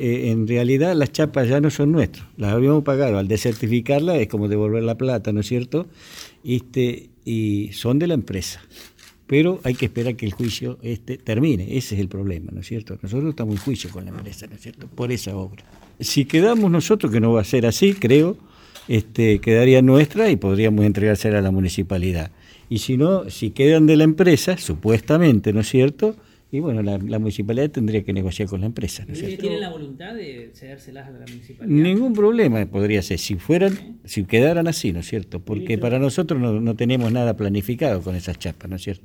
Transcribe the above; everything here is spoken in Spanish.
Eh, en realidad las chapas ya no son nuestras, las habíamos pagado. Al desertificarlas es como devolver la plata, ¿no es cierto? Este, y son de la empresa. Pero hay que esperar que el juicio este termine, ese es el problema, ¿no es cierto? Nosotros estamos en juicio con la empresa, ¿no es cierto? Por esa obra. Si quedamos nosotros, que no va a ser así, creo, este, quedaría nuestra y podríamos entregársela a la municipalidad. Y si no, si quedan de la empresa, supuestamente, ¿no es cierto? Y bueno, la, municipalidad tendría que negociar con la empresa. ¿no ¿Tienen la voluntad de cedérselas a la municipalidad? Ningún problema podría ser, si fueran, si quedaran así, ¿no es cierto? Porque para nosotros no, no tenemos nada planificado con esas chapas, ¿no es cierto?